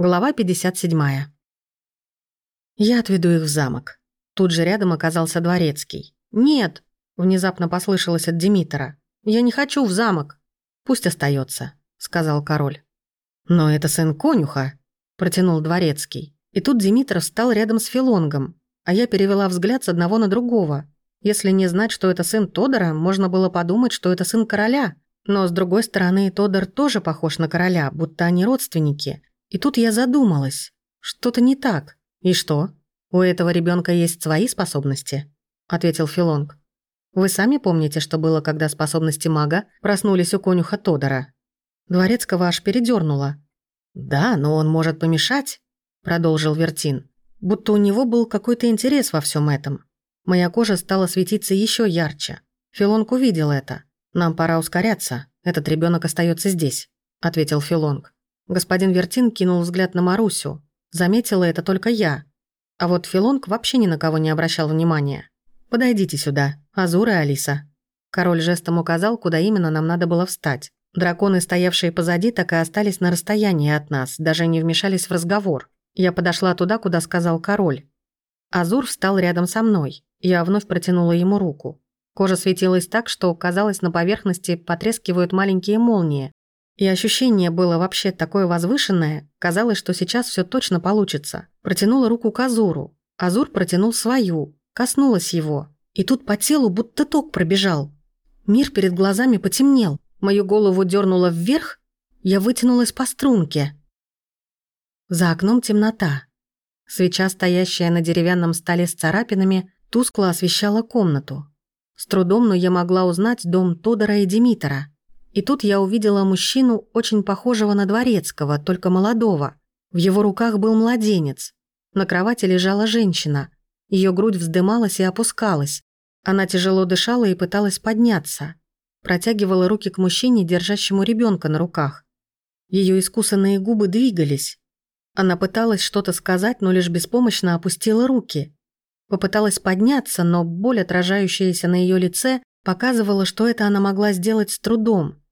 Глава 57. Я отведу их в замок. Тут же рядом оказался дворецкий. «Нет!» – внезапно послышалось от Димитра. «Я не хочу в замок!» «Пусть остается, сказал король. «Но это сын конюха!» – протянул дворецкий. И тут Димитров встал рядом с Филонгом, а я перевела взгляд с одного на другого. Если не знать, что это сын Тодора, можно было подумать, что это сын короля. Но, с другой стороны, Тодор тоже похож на короля, будто они родственники – и тут я задумалась. Что-то не так. И что? У этого ребенка есть свои способности? Ответил Филонг. Вы сами помните, что было, когда способности мага проснулись у конюха Тодора? Дворецкого аж передернуло. Да, но он может помешать, продолжил Вертин. Будто у него был какой-то интерес во всем этом. Моя кожа стала светиться еще ярче. Филонг увидел это. Нам пора ускоряться. Этот ребенок остается здесь, ответил Филонг. Господин Вертин кинул взгляд на Марусю. Заметила это только я. А вот Филонг вообще ни на кого не обращал внимания. «Подойдите сюда, Азур и Алиса». Король жестом указал, куда именно нам надо было встать. Драконы, стоявшие позади, так и остались на расстоянии от нас, даже не вмешались в разговор. Я подошла туда, куда сказал король. Азур встал рядом со мной. Я вновь протянула ему руку. Кожа светилась так, что, казалось, на поверхности потрескивают маленькие молнии, и ощущение было вообще такое возвышенное, казалось, что сейчас все точно получится. Протянула руку к Азуру. Азур протянул свою, коснулась его. И тут по телу будто ток пробежал. Мир перед глазами потемнел. Мою голову дернуло вверх, я вытянулась по струнке. За окном темнота. Свеча, стоящая на деревянном столе с царапинами, тускло освещала комнату. С трудом, но я могла узнать дом Тодора и Димитра. И тут я увидела мужчину, очень похожего на дворецкого, только молодого. В его руках был младенец. На кровати лежала женщина. Ее грудь вздымалась и опускалась. Она тяжело дышала и пыталась подняться. Протягивала руки к мужчине, держащему ребенка на руках. Ее искусанные губы двигались. Она пыталась что-то сказать, но лишь беспомощно опустила руки. Попыталась подняться, но боль, отражающаяся на ее лице, Показывала, что это она могла сделать с трудом.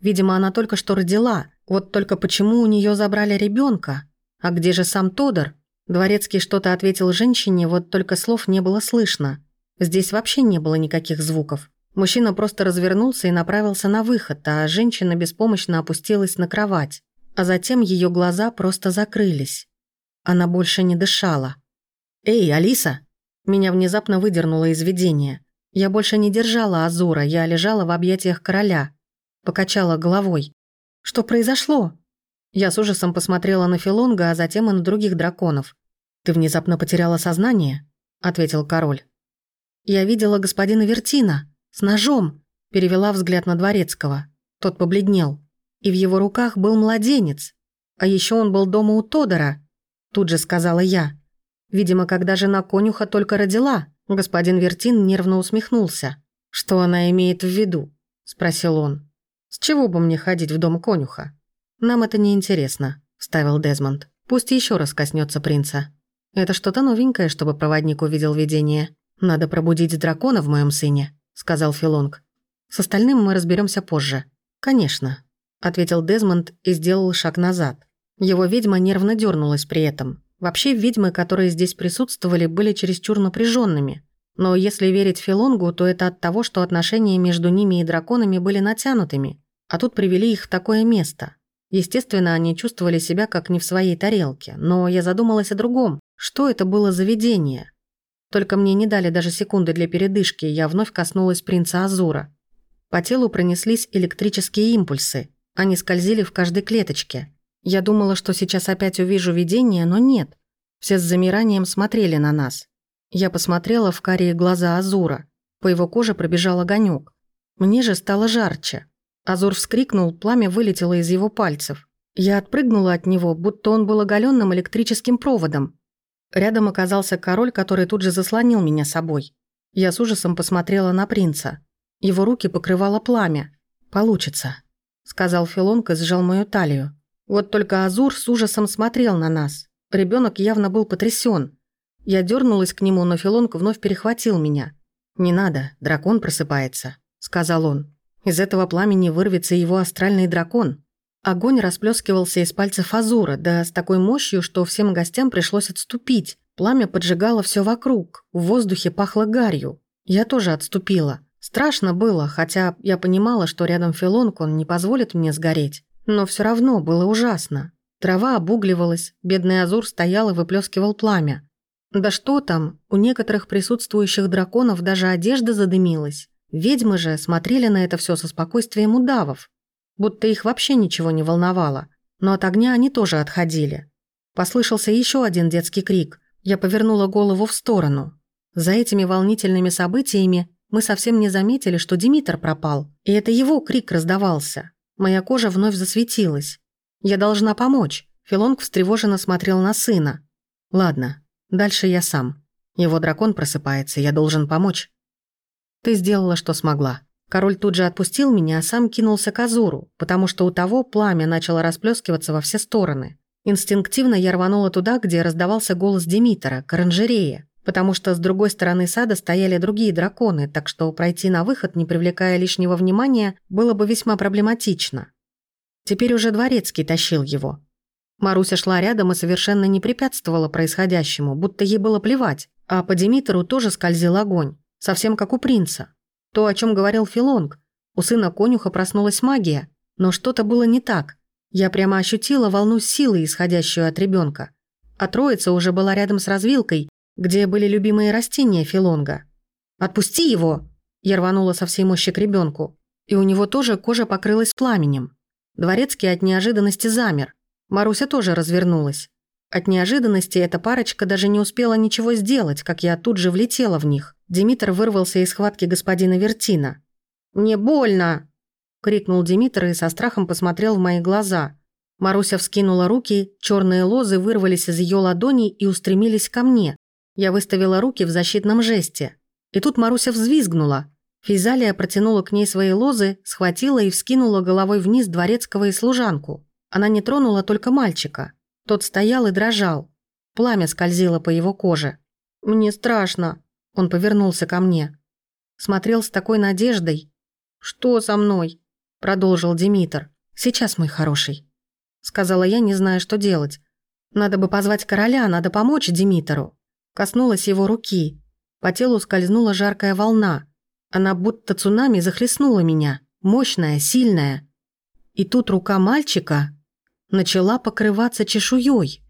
Видимо, она только что родила. Вот только почему у нее забрали ребенка? А где же сам Тодор? Дворецкий что-то ответил женщине, вот только слов не было слышно. Здесь вообще не было никаких звуков. Мужчина просто развернулся и направился на выход, а женщина беспомощно опустилась на кровать. А затем ее глаза просто закрылись. Она больше не дышала. «Эй, Алиса!» Меня внезапно выдернуло из видения. Я больше не держала Азура, я лежала в объятиях короля. Покачала головой. «Что произошло?» Я с ужасом посмотрела на Филонга, а затем и на других драконов. «Ты внезапно потеряла сознание?» – ответил король. «Я видела господина Вертина. С ножом!» – перевела взгляд на Дворецкого. Тот побледнел. И в его руках был младенец. А еще он был дома у Тодора. Тут же сказала я. Видимо, когда жена конюха только родила. Господин Вертин нервно усмехнулся. «Что она имеет в виду?» – спросил он. «С чего бы мне ходить в дом конюха?» «Нам это не интересно», – вставил Дезмонд. «Пусть еще раз коснется принца. Это что-то новенькое, чтобы проводник увидел видение. Надо пробудить дракона в моем сыне», – сказал Филонг. «С остальным мы разберемся позже». «Конечно», – ответил Дезмонд и сделал шаг назад. Его ведьма нервно дернулась при этом. Вообще, ведьмы, которые здесь присутствовали, были чересчур напряженными. Но если верить Филонгу, то это от того, что отношения между ними и драконами были натянутыми, а тут привели их в такое место. Естественно, они чувствовали себя как не в своей тарелке, но я задумалась о другом. Что это было за видение? Только мне не дали даже секунды для передышки, я вновь коснулась принца Азура. По телу пронеслись электрические импульсы. Они скользили в каждой клеточке. Я думала, что сейчас опять увижу видение, но нет. Все с замиранием смотрели на нас. Я посмотрела в карие глаза Азура. По его коже пробежал огонек. Мне же стало жарче. Азур вскрикнул, пламя вылетело из его пальцев. Я отпрыгнула от него, будто он был оголенным электрическим проводом. Рядом оказался король, который тут же заслонил меня собой. Я с ужасом посмотрела на принца. Его руки покрывало пламя. «Получится», — сказал Филонка сжал мою талию. Вот только Азур с ужасом смотрел на нас. Ребенок явно был потрясен. Я дернулась к нему, но Филонг вновь перехватил меня. «Не надо, дракон просыпается», — сказал он. «Из этого пламени вырвется его астральный дракон». Огонь расплескивался из пальцев Азура, да с такой мощью, что всем гостям пришлось отступить. Пламя поджигало все вокруг, в воздухе пахло гарью. Я тоже отступила. Страшно было, хотя я понимала, что рядом Филонг он не позволит мне сгореть. Но все равно было ужасно. Трава обугливалась, бедный Азур стоял и выплескивал пламя. Да что там, у некоторых присутствующих драконов даже одежда задымилась. Ведьмы же смотрели на это все со спокойствием удавов, будто их вообще ничего не волновало. Но от огня они тоже отходили. Послышался еще один детский крик. Я повернула голову в сторону. За этими волнительными событиями мы совсем не заметили, что Димитр пропал. И это его крик раздавался. Моя кожа вновь засветилась. Я должна помочь. Филонг встревоженно смотрел на сына. Ладно, Дальше я сам. Его дракон просыпается, я должен помочь. Ты сделала, что смогла. Король тут же отпустил меня, а сам кинулся к Азуру, потому что у того пламя начало расплескиваться во все стороны. Инстинктивно я рванула туда, где раздавался голос Димитра, к оранжерее, потому что с другой стороны сада стояли другие драконы, так что пройти на выход, не привлекая лишнего внимания, было бы весьма проблематично. Теперь уже Дворецкий тащил его. Маруся шла рядом и совершенно не препятствовала происходящему, будто ей было плевать. А по Димитру тоже скользил огонь, совсем как у принца. То, о чем говорил Филонг. У сына конюха проснулась магия, но что-то было не так. Я прямо ощутила волну силы, исходящую от ребенка. А троица уже была рядом с развилкой, где были любимые растения Филонга. «Отпусти его!» Я рванула со всей мощи к ребенку, и у него тоже кожа покрылась пламенем. Дворецкий от неожиданности замер, Маруся тоже развернулась. От неожиданности эта парочка даже не успела ничего сделать, как я тут же влетела в них. Димитр вырвался из схватки господина Вертина. «Мне больно!» – крикнул Димитр и со страхом посмотрел в мои глаза. Маруся вскинула руки, черные лозы вырвались из ее ладоней и устремились ко мне. Я выставила руки в защитном жесте. И тут Маруся взвизгнула. Физалия протянула к ней свои лозы, схватила и вскинула головой вниз дворецкого и служанку. Она не тронула только мальчика. Тот стоял и дрожал. Пламя скользило по его коже. «Мне страшно», – он повернулся ко мне. Смотрел с такой надеждой. «Что со мной?» – продолжил Димитр. «Сейчас, мой хороший», – сказала я, не зная, что делать. «Надо бы позвать короля, надо помочь Димитру». Коснулась его руки. По телу скользнула жаркая волна. Она будто цунами захлестнула меня. Мощная, сильная. И тут рука мальчика начала покрываться чешуей.